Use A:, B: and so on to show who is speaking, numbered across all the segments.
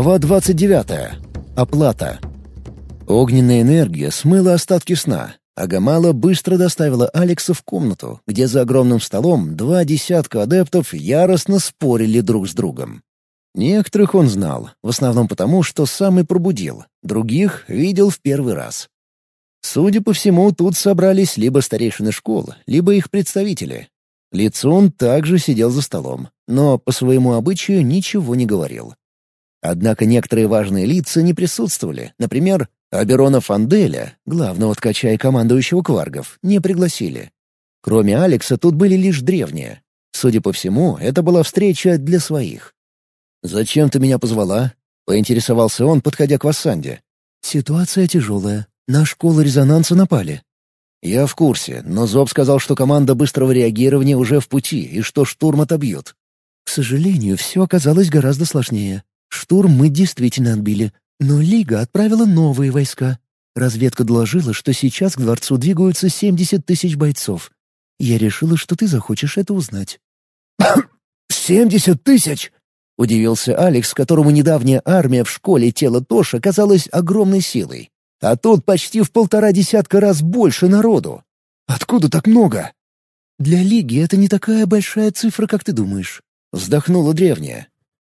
A: Глава 29. Оплата. Огненная энергия смыла остатки сна, а Гамала быстро доставила Алекса в комнату, где за огромным столом два десятка адептов яростно спорили друг с другом. Некоторых он знал, в основном потому, что сам и пробудил, других видел в первый раз. Судя по всему, тут собрались либо старейшины школ, либо их представители. Лицун также сидел за столом, но по своему обычаю ничего не говорил. Однако некоторые важные лица не присутствовали, например, Аберона Фанделя, главного ткача и командующего кваргов, не пригласили. Кроме Алекса тут были лишь древние. Судя по всему, это была встреча для своих. «Зачем ты меня позвала?» — поинтересовался он, подходя к Вассанде. «Ситуация тяжелая. На школу резонанса напали». «Я в курсе, но Зоб сказал, что команда быстрого реагирования уже в пути и что штурм отобьют». «К сожалению, все оказалось гораздо сложнее. Штурм мы действительно отбили, но Лига отправила новые войска. Разведка доложила, что сейчас к дворцу двигаются 70 тысяч бойцов. Я решила, что ты захочешь это узнать».
B: «Семьдесят тысяч?» — удивился Алекс, которому недавняя армия в школе тела Тоша казалась огромной силой. А тут почти в полтора десятка раз больше народу. Откуда так много?
A: «Для Лиги это не такая большая цифра, как ты думаешь», — вздохнула древняя.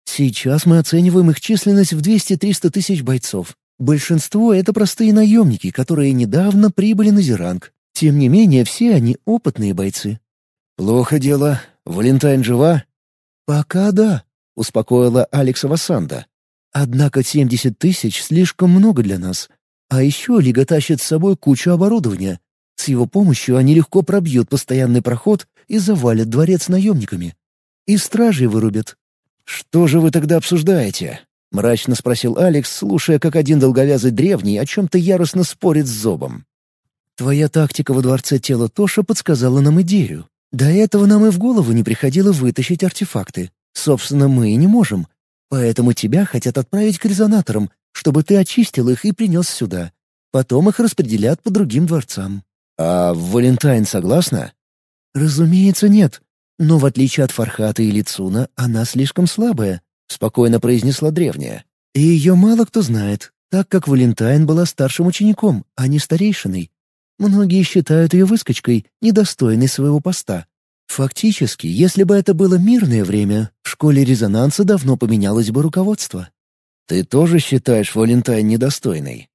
A: Сейчас мы оцениваем их численность в 200-300 тысяч бойцов. Большинство — это простые наемники, которые недавно прибыли на Зеранг. Тем не менее, все они опытные бойцы.
B: «Плохо дело. Валентайн жива?»
A: «Пока да», — успокоила Алекса Вассанда. «Однако 70 тысяч слишком много для нас. А еще Лига тащит с собой кучу оборудования. С его помощью они легко пробьют постоянный проход и завалят дворец наемниками. И стражей вырубят.
B: «Что же вы тогда обсуждаете?» — мрачно спросил Алекс, слушая, как один долговязый древний о чем-то яростно спорит с Зобом.
A: «Твоя тактика во дворце тела Тоша подсказала нам идею. До этого нам и в голову не приходило вытащить артефакты. Собственно, мы и не можем. Поэтому тебя хотят отправить к резонаторам, чтобы ты очистил их и принес сюда. Потом их распределят по другим дворцам».
B: «А Валентайн согласна?»
A: «Разумеется, нет. Но в отличие от Фархата и Лицуна, она слишком слабая», — спокойно произнесла древняя. «И ее мало кто знает, так как Валентайн была старшим учеником, а не старейшиной. Многие считают ее выскочкой, недостойной своего поста. Фактически, если бы это было мирное время, в школе резонанса давно поменялось бы руководство».
B: «Ты тоже считаешь Валентайн недостойной?»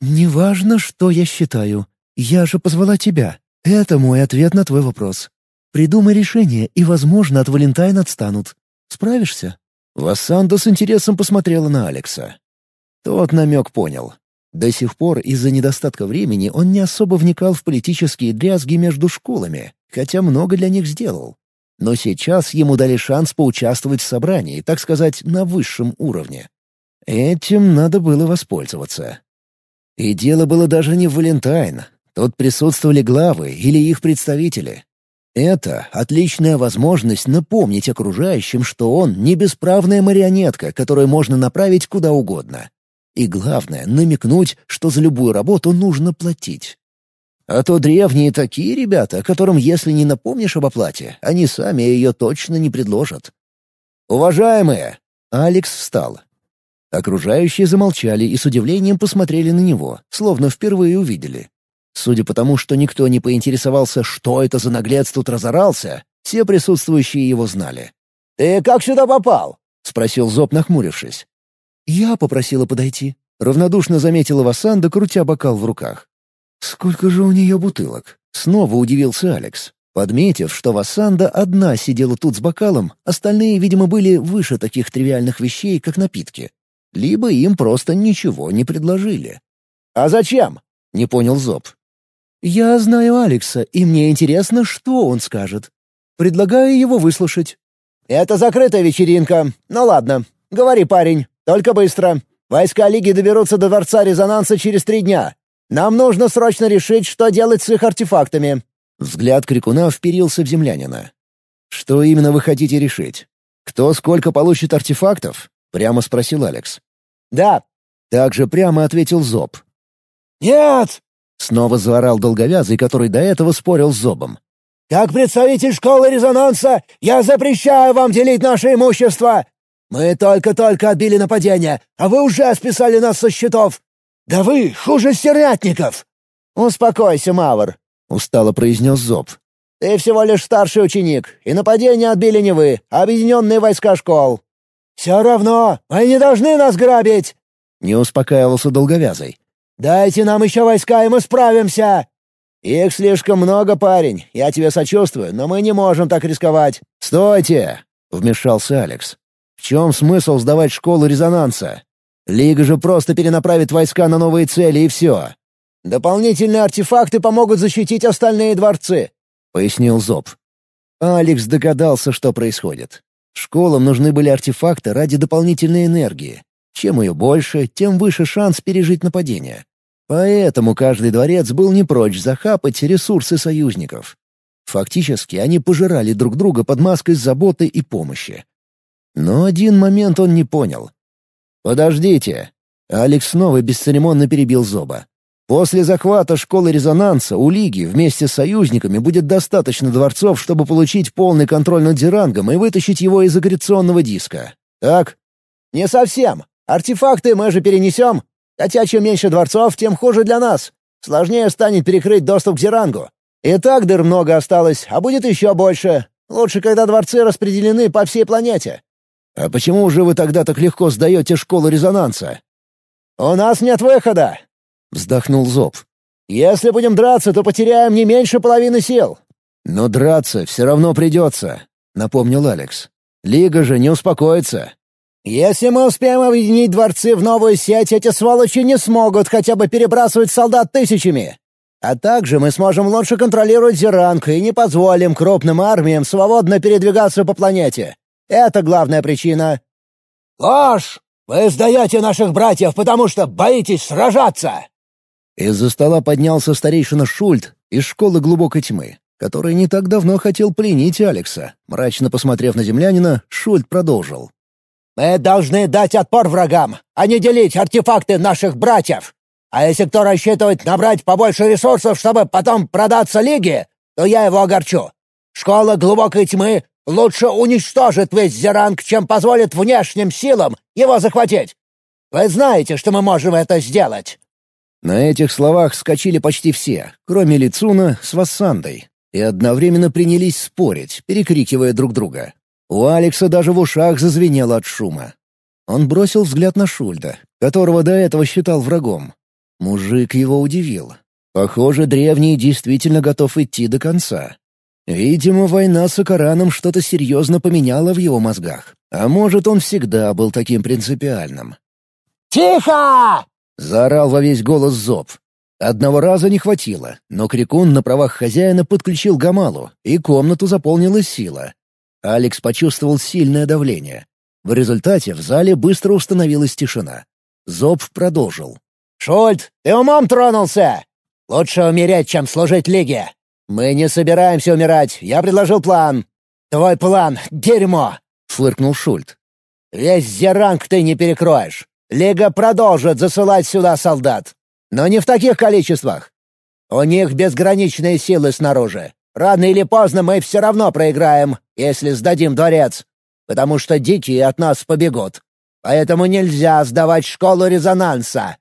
A: «Неважно, что я считаю. Я же позвала тебя. Это мой ответ на твой вопрос. Придумай решение, и, возможно, от Валентайн отстанут. Справишься?»
B: Вассанда с интересом посмотрела на Алекса. Тот намек понял. До сих пор из-за недостатка времени он не особо вникал в политические дрязги между школами, хотя много для них сделал. Но сейчас ему дали шанс поучаствовать в собрании, так сказать, на высшем уровне. Этим надо было воспользоваться. И дело было даже не в Валентайн. Тут присутствовали главы или их представители. Это отличная возможность напомнить окружающим, что он не бесправная марионетка, которую можно направить куда угодно. И главное — намекнуть, что за любую работу нужно платить. А то древние такие ребята, которым, если не напомнишь об оплате, они сами ее точно не предложат. «Уважаемые!» — Алекс встал. Окружающие замолчали и с удивлением посмотрели на него, словно впервые увидели. Судя по тому, что никто не поинтересовался, что это за наглец тут разорался, все присутствующие его знали. «Ты как сюда попал?» — спросил Зоб, нахмурившись.
A: «Я попросила подойти», — равнодушно заметила Васанда, крутя бокал в руках.
B: «Сколько же у нее бутылок?» — снова удивился Алекс. Подметив, что Васанда одна сидела тут с бокалом, остальные, видимо, были выше таких тривиальных вещей, как напитки. Либо им просто ничего не предложили. «А зачем?» — не понял Зоб.
A: «Я знаю Алекса, и мне интересно, что он скажет. Предлагаю его выслушать».
C: «Это закрытая вечеринка. Ну ладно. Говори, парень. Только быстро. Войска Лиги доберутся до Дворца Резонанса через три дня. Нам нужно срочно решить, что делать с их артефактами».
B: Взгляд Крикуна вперился в землянина. «Что именно вы хотите решить? Кто сколько получит артефактов?» — прямо спросил Алекс.
C: «Да».
B: Так же прямо ответил Зоб.
C: «Нет!»
B: Снова заорал долговязый, который до этого спорил с Зобом.
C: «Как представитель школы резонанса, я запрещаю вам делить наше имущество! Мы только-только отбили нападение, а вы уже списали нас со счетов! Да вы хуже стервятников!» «Успокойся, Мавр», — устало произнес Зоб. «Ты всего лишь старший ученик, и нападение отбили не вы, а объединенные войска школ». «Все равно, они не должны нас грабить!» — не успокаивался Долговязый. «Дайте нам еще войска, и мы справимся!» «Их слишком много, парень. Я тебе сочувствую, но мы не можем так рисковать». «Стойте!» — вмешался Алекс. «В чем смысл сдавать школу резонанса? Лига же просто перенаправит войска на новые цели, и все. Дополнительные артефакты помогут защитить остальные дворцы», — пояснил Зоб. Алекс догадался, что происходит. Школам нужны были артефакты ради дополнительной энергии. Чем ее больше, тем выше шанс пережить нападение. Поэтому каждый дворец был не прочь захапать ресурсы союзников. Фактически они пожирали друг друга под маской заботы и помощи. Но один момент он не понял. «Подождите!» Алекс снова бесцеремонно перебил Зоба. «После захвата школы резонанса у Лиги вместе с союзниками будет достаточно дворцов, чтобы получить полный контроль над Зерангом и вытащить его из агрегационного диска. Так?» «Не совсем. Артефакты мы же перенесем. Хотя чем меньше дворцов, тем хуже для нас. Сложнее станет перекрыть доступ к Зерангу. И так дыр много осталось, а будет еще больше. Лучше, когда дворцы распределены по всей планете. «А почему же вы тогда так легко сдаете школу резонанса?» «У нас нет выхода!» — вздохнул Зоб. «Если будем драться, то потеряем не меньше половины сил». «Но драться все равно придется», — напомнил Алекс. «Лига же не успокоится». «Если мы успеем объединить дворцы в новую сеть, эти сволочи не смогут хотя бы перебрасывать солдат тысячами. А также мы сможем лучше контролировать Зеранг и не позволим крупным армиям свободно передвигаться по планете. Это главная причина». «Ложь! Вы сдаете наших братьев, потому что боитесь сражаться!» Из-за стола поднялся старейшина Шульт из школы глубокой тьмы, который не так давно хотел пленить Алекса. Мрачно посмотрев на землянина, Шульт продолжил. «Мы должны дать отпор врагам, а не делить артефакты наших братьев. А если кто рассчитывает набрать побольше ресурсов, чтобы потом продаться Лиге, то я его огорчу. Школа глубокой тьмы Лучше уничтожит весь Зеранг, чем позволит внешним силам его захватить. Вы знаете, что мы можем это сделать». На этих словах скочили почти все, кроме Лицуна с Вассандой, и одновременно принялись спорить, перекрикивая друг друга. У Алекса даже в ушах зазвенело от шума. Он бросил взгляд на Шульда, которого до этого считал врагом. Мужик его удивил. Похоже, древний действительно готов идти до конца. Видимо, война с Акараном что-то серьезно поменяла в его мозгах. А может, он всегда был таким принципиальным. «Тихо!» — заорал во весь голос Зоб. Одного раза не хватило, но Крикун на правах хозяина подключил Гамалу, и комнату заполнила сила. Алекс почувствовал сильное давление. В результате в зале быстро установилась тишина. Зоб продолжил. «Шульт, ты умом тронулся! Лучше умереть, чем служить Лиге. «Мы не собираемся умирать. Я предложил план». «Твой план — дерьмо!» — фыркнул Шульт. «Весь зеранг ты не перекроешь. Лига продолжит засылать сюда солдат. Но не в таких количествах. У них безграничные силы снаружи. Рано или поздно мы все равно проиграем, если сдадим дворец. Потому что дикие от нас побегут. Поэтому нельзя сдавать школу резонанса».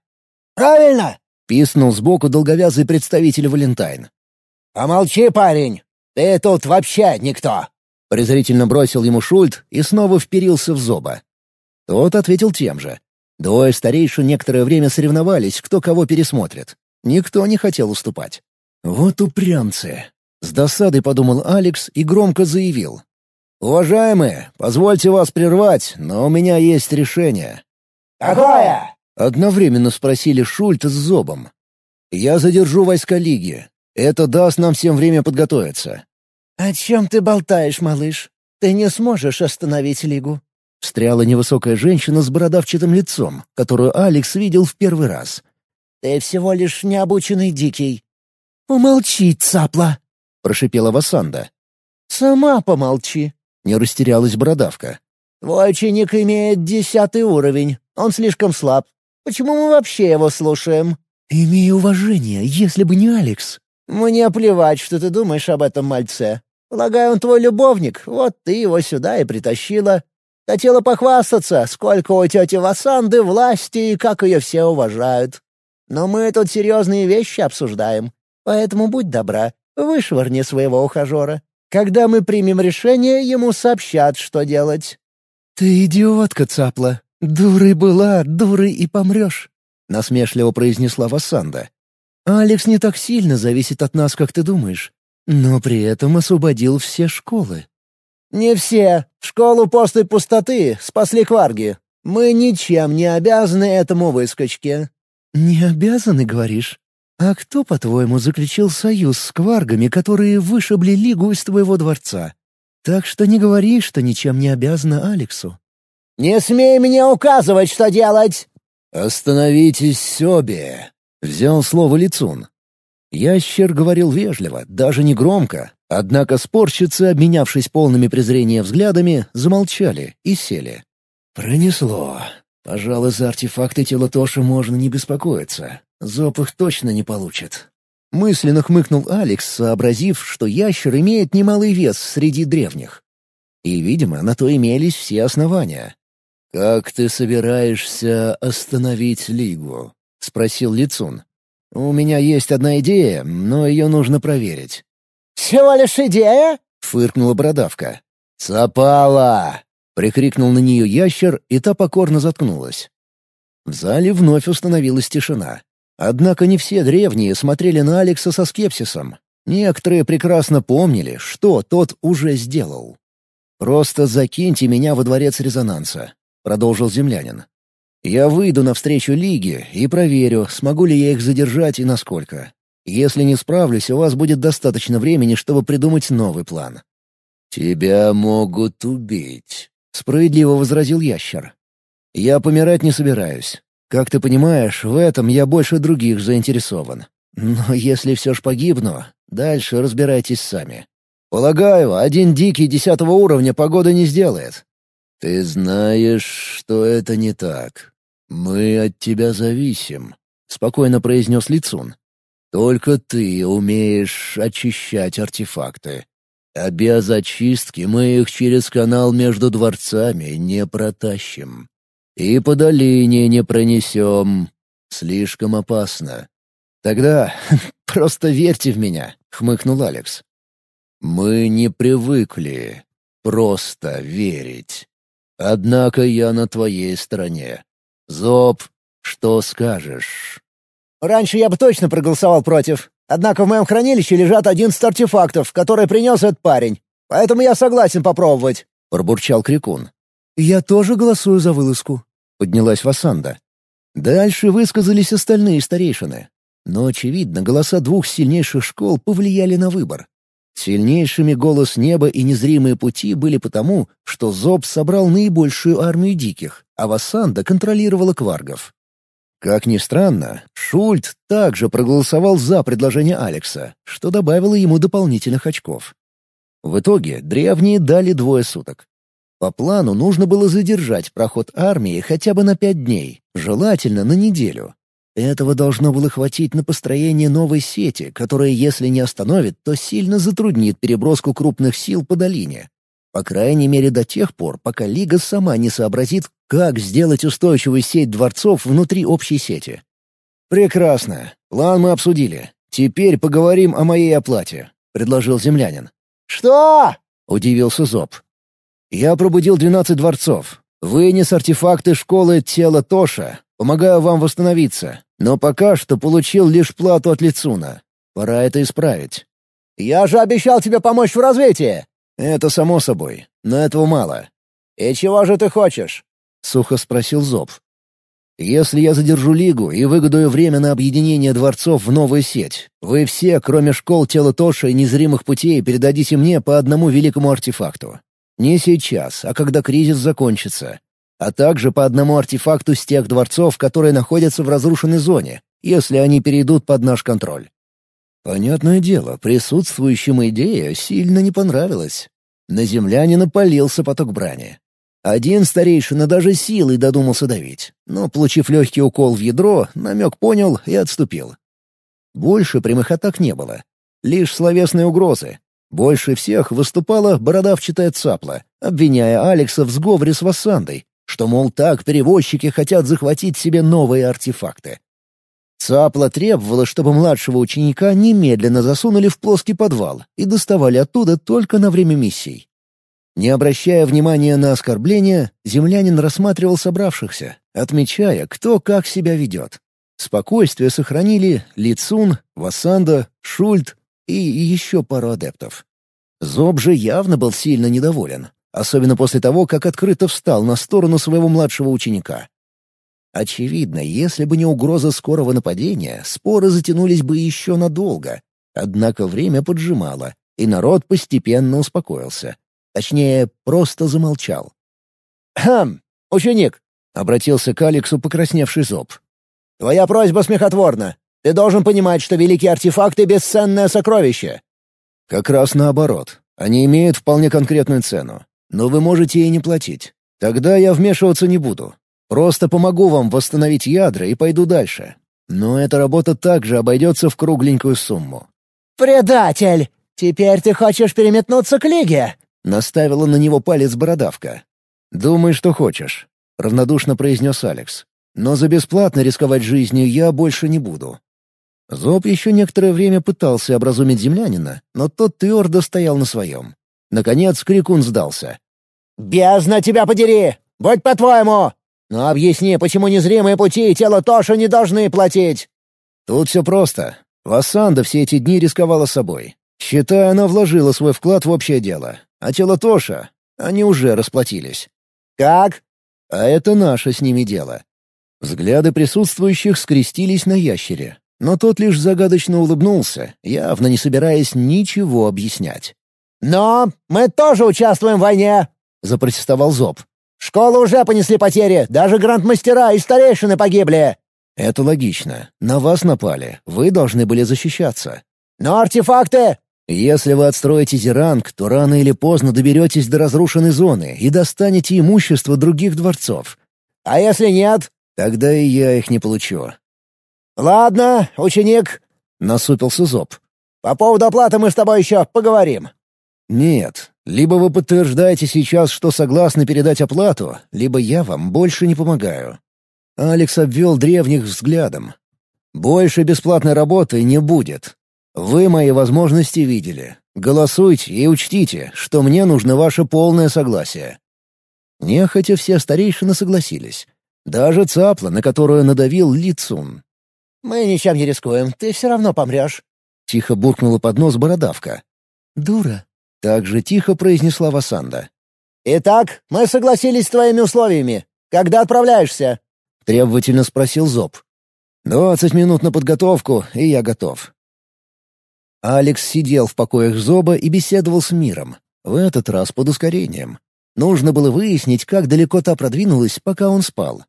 C: «Правильно!» — писнул сбоку долговязый представитель Валентайн. «Помолчи, парень! Ты тут вообще никто!» Презрительно бросил ему Шульт и снова вперился в зоба. Тот ответил тем же. Двое старейшин некоторое время соревновались, кто кого пересмотрит. Никто не хотел уступать. «Вот упрямцы!» — с досадой подумал Алекс и громко заявил. «Уважаемые, позвольте вас прервать, но у меня есть решение». «Какое?» — одновременно спросили Шульт с Зобом. «Я задержу войска Лиги. Это даст нам всем время подготовиться». «О чем ты болтаешь, малыш? Ты не сможешь остановить Лигу». Встряла невысокая женщина с бородавчатым лицом, которую Алекс видел в первый раз. «Ты всего лишь необученный дикий». «Помолчи, цапла!» — прошипела Васанда. «Сама помолчи», — не растерялась бородавка. «Твой ученик имеет десятый уровень. Он слишком слаб. Почему мы вообще его слушаем?» «Имей уважение, если бы не Алекс», «Мне плевать, что ты думаешь об этом мальце. Полагаю, он твой любовник, вот ты его сюда и притащила. Хотела похвастаться, сколько у тети Васанды власти и как ее все уважают. Но мы тут серьезные вещи обсуждаем, поэтому будь добра, вышвырни своего ухажера. Когда мы примем решение, ему сообщат, что делать».
B: «Ты идиотка, цапла. Дурой была, дурой и помрешь», — насмешливо произнесла Васанда. «Алекс не так сильно зависит от нас, как ты думаешь, но при этом освободил все школы».
C: «Не все. Школу после пустоты спасли кварги. Мы ничем не обязаны этому выскочке».
B: «Не обязаны, говоришь? А кто, по-твоему, заключил союз с кваргами, которые вышибли Лигу из твоего дворца? Так что не говори, что ничем не обязана Алексу».
C: «Не смей мне указывать, что делать!»
A: «Остановитесь обе!» — взял слово Лицун. Ящер говорил вежливо, даже не громко, однако спорщицы, обменявшись полными презрения взглядами, замолчали и сели. «Пронесло. Пожалуй, за артефакты тела Тоши можно не беспокоиться. Зоп их точно не получит». Мысленно хмыкнул Алекс, сообразив, что ящер имеет немалый вес среди древних. И, видимо, на то имелись все основания. «Как ты собираешься остановить Лигу?» — спросил Лицун. «У меня есть одна идея, но ее нужно проверить».
C: «Всего лишь идея?»
A: — фыркнула бородавка. «Запала!» — прикрикнул на нее ящер, и та покорно заткнулась. В зале вновь установилась тишина. Однако не все древние смотрели на Алекса со скепсисом. Некоторые прекрасно помнили, что тот уже сделал. «Просто закиньте меня во дворец резонанса», — продолжил землянин. «Я выйду навстречу Лиге и проверю, смогу ли я их задержать и насколько. Если не справлюсь, у вас будет достаточно времени, чтобы придумать новый план». «Тебя могут убить», — справедливо возразил ящер. «Я помирать не собираюсь. Как ты понимаешь, в этом я больше других заинтересован. Но если все ж погибну, дальше разбирайтесь сами. Полагаю, один дикий десятого уровня погоды не сделает. Ты знаешь, что это не так. Мы от тебя зависим, — спокойно произнес Лицун. Только ты умеешь очищать артефакты. А без очистки мы их через канал между дворцами не протащим. И по долине не пронесем. Слишком опасно. Тогда просто верьте в меня, — хмыкнул Алекс. Мы не привыкли просто верить. Однако я на твоей стороне. Зоб, что скажешь?
C: Раньше я бы точно проголосовал против. Однако в моем хранилище лежат одиннадцать артефактов, которые принес этот парень. Поэтому я согласен попробовать», —
A: пробурчал Крикун.
B: «Я тоже голосую за вылазку», — поднялась Васанда. Дальше высказались остальные старейшины. Но, очевидно, голоса двух сильнейших школ повлияли на выбор. Сильнейшими голос неба и незримые пути были потому, что Зоб собрал наибольшую армию диких, а Васанда контролировала кваргов. Как ни странно, Шульт также проголосовал за предложение Алекса, что добавило ему дополнительных очков. В итоге древние дали двое суток. По плану нужно было задержать проход армии хотя бы на пять дней, желательно на неделю. Этого должно было хватить на построение новой сети, которая, если не остановит, то сильно затруднит переброску крупных сил по долине. По крайней мере до тех пор, пока Лига сама не сообразит, как сделать устойчивую сеть дворцов внутри общей сети. «Прекрасно. План мы обсудили. Теперь поговорим о моей оплате», — предложил землянин.
C: «Что?»
A: — удивился Зоб. «Я пробудил двенадцать дворцов. Вынес артефакты школы тела Тоша. Помогаю вам восстановиться. Но пока что получил лишь плату от Лицуна. Пора это исправить».
C: «Я же обещал тебе помочь в развитии!»
A: «Это само собой, но этого мало».
C: «И чего же ты хочешь?»
A: — сухо спросил Зоб. «Если я задержу Лигу и выгодую время на объединение дворцов в новую сеть, вы все, кроме школ тела Тоша и незримых путей, передадите мне по одному великому артефакту. Не сейчас, а когда кризис закончится. А также по одному артефакту с тех дворцов, которые находятся в разрушенной зоне, если они перейдут под наш контроль. Понятное дело, присутствующим идея сильно не понравилась. На землянина полился поток брани. Один старейшина даже силой додумался давить, но, получив легкий укол в ядро, намек понял и отступил. Больше прямых атак не было. Лишь словесные угрозы. Больше всех выступала бородавчатая цапла, обвиняя Алекса в сговоре с Вассандой, что, мол, так перевозчики хотят захватить себе новые артефакты. Цапла требовала, чтобы младшего ученика немедленно засунули в плоский подвал и доставали оттуда только на время миссий. Не обращая внимания на оскорбления, землянин рассматривал собравшихся, отмечая, кто как себя ведет. Спокойствие сохранили Лицун, Васанда, Шульт и еще пару адептов. Зоб же явно был сильно недоволен, особенно после того, как открыто встал на сторону своего младшего ученика. Очевидно, если бы не угроза скорого нападения, споры затянулись бы еще надолго. Однако время поджимало, и народ постепенно успокоился. Точнее, просто замолчал.
C: «Хм, ученик!» — обратился к Алексу покрасневший зоб. «Твоя просьба смехотворна. Ты должен понимать, что великие артефакты — бесценное сокровище».
A: «Как раз наоборот. Они имеют вполне конкретную цену. Но вы можете и не платить. Тогда я вмешиваться не буду. Просто помогу вам восстановить ядра и пойду дальше. Но эта работа также обойдется в кругленькую сумму».
C: «Предатель! Теперь ты хочешь переметнуться к Лиге?»
A: — наставила на него палец бородавка. «Думай, что хочешь», — равнодушно произнес Алекс. «Но за бесплатно рисковать жизнью я больше не буду». Зоб еще некоторое время пытался образумить землянина, но тот твердо стоял на своем. Наконец Крикун сдался.
C: «Бездна тебя подери! Будь по-твоему! Но объясни, почему незримые пути и тело Тоша не должны платить?»
A: «Тут все просто. Вассанда все эти дни рисковала собой. Считай, она вложила свой вклад в общее дело. А тело Тоша, они уже расплатились.
C: Как?
A: А это наше с ними дело. Взгляды присутствующих скрестились на ящере, но тот лишь загадочно улыбнулся, явно не собираясь ничего объяснять.
C: «Но мы тоже участвуем в войне!» — запротестовал Зоб. «Школы уже понесли потери, даже грандмастера и старейшины погибли!»
A: «Это логично. На вас напали. Вы должны были защищаться».
C: «Но артефакты...»
A: Если вы отстроите Зеранг, то рано или поздно доберетесь до разрушенной зоны и достанете имущество других дворцов.
C: А если нет?
A: Тогда и я их не получу.
C: Ладно, ученик, — насупился Зоб. По поводу оплаты мы с тобой еще поговорим.
A: Нет, либо вы подтверждаете сейчас, что согласны передать оплату, либо я вам больше не помогаю. Алекс обвел древних взглядом. Больше бесплатной работы не будет. Вы мои возможности видели. Голосуйте и учтите, что мне нужно ваше полное согласие». Нехотя все старейшины согласились. Даже цапла, на которую надавил Лицун.
C: «Мы ничем не рискуем, ты все равно помрешь», —
A: тихо буркнула под нос бородавка. «Дура», — так же тихо произнесла Васанда.
C: «Итак, мы согласились с твоими условиями. Когда отправляешься?»
A: — требовательно спросил Зоб. «Двадцать минут на подготовку, и я готов. Алекс сидел в покоях Зоба и беседовал с миром. В этот раз под ускорением. Нужно было выяснить, как далеко та продвинулась, пока он спал.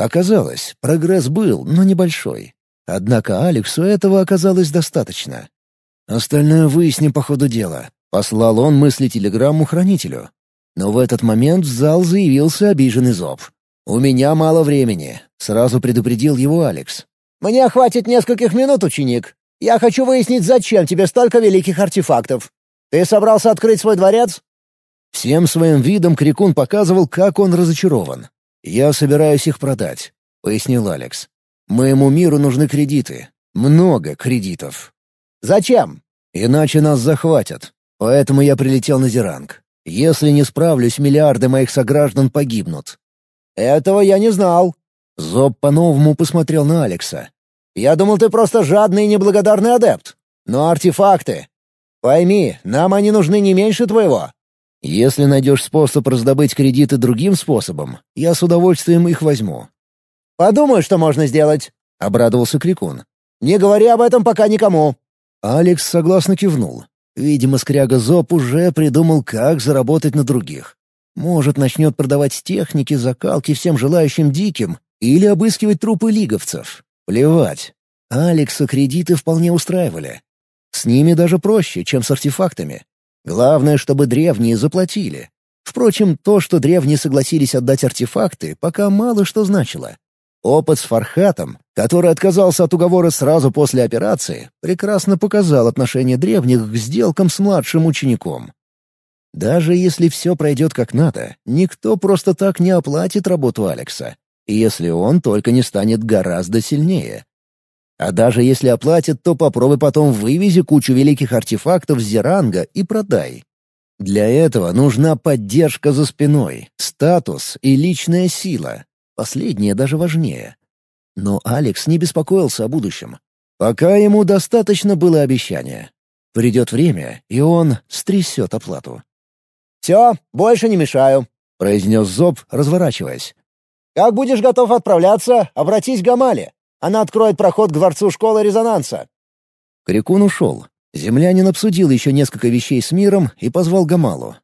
A: Оказалось, прогресс был, но небольшой. Однако Алексу этого оказалось достаточно. «Остальное выясним по ходу дела», — послал он мысли телеграмму хранителю. Но в этот момент в зал заявился обиженный Зоб. «У меня мало времени», — сразу предупредил его Алекс.
C: «Мне хватит нескольких минут, ученик. Я хочу выяснить, зачем тебе столько великих артефактов. Ты собрался открыть свой дворец?»
A: Всем своим видом Крикун показывал, как он разочарован. «Я собираюсь их продать», — пояснил Алекс. «Моему миру нужны кредиты. Много кредитов».
C: «Зачем?»
A: «Иначе нас захватят. Поэтому я прилетел на Зеранг. Если не справлюсь, миллиарды моих сограждан погибнут».
C: «Этого я не знал».
A: Зоб по-новому посмотрел на Алекса.
C: Я думал, ты просто жадный и неблагодарный адепт. Но артефакты... Пойми, нам они нужны не меньше твоего.
A: Если найдешь способ раздобыть кредиты другим способом, я с удовольствием их возьму».
C: «Подумаю, что можно сделать», — обрадовался Крикун. «Не говори об этом пока никому».
A: Алекс согласно кивнул. Видимо, скряга Зоб уже придумал, как заработать на других. Может, начнет продавать техники, закалки всем желающим диким или обыскивать трупы лиговцев. Плевать. Алекса кредиты вполне устраивали. С ними даже проще, чем с артефактами. Главное, чтобы древние заплатили. Впрочем, то, что древние согласились отдать артефакты, пока мало что значило. Опыт с Фархатом, который отказался от уговора сразу после операции, прекрасно показал отношение древних к сделкам с младшим учеником. Даже если все пройдет как надо, никто просто так не оплатит работу Алекса, если он только не станет гораздо сильнее. А даже если оплатит, то попробуй потом вывези кучу великих артефактов с Зеранга и продай. Для этого нужна поддержка за спиной, статус и личная сила. Последнее даже важнее. Но Алекс не беспокоился о будущем. Пока ему достаточно было обещания. Придет время, и он стрясет оплату.
C: «Все, больше не мешаю», —
A: произнес Зоб, разворачиваясь.
C: «Как будешь готов отправляться, обратись к Гамале. Она откроет проход к дворцу школы резонанса».
A: Крикун ушел. Землянин обсудил еще несколько вещей с миром и позвал Гамалу.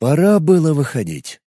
A: Пора было выходить.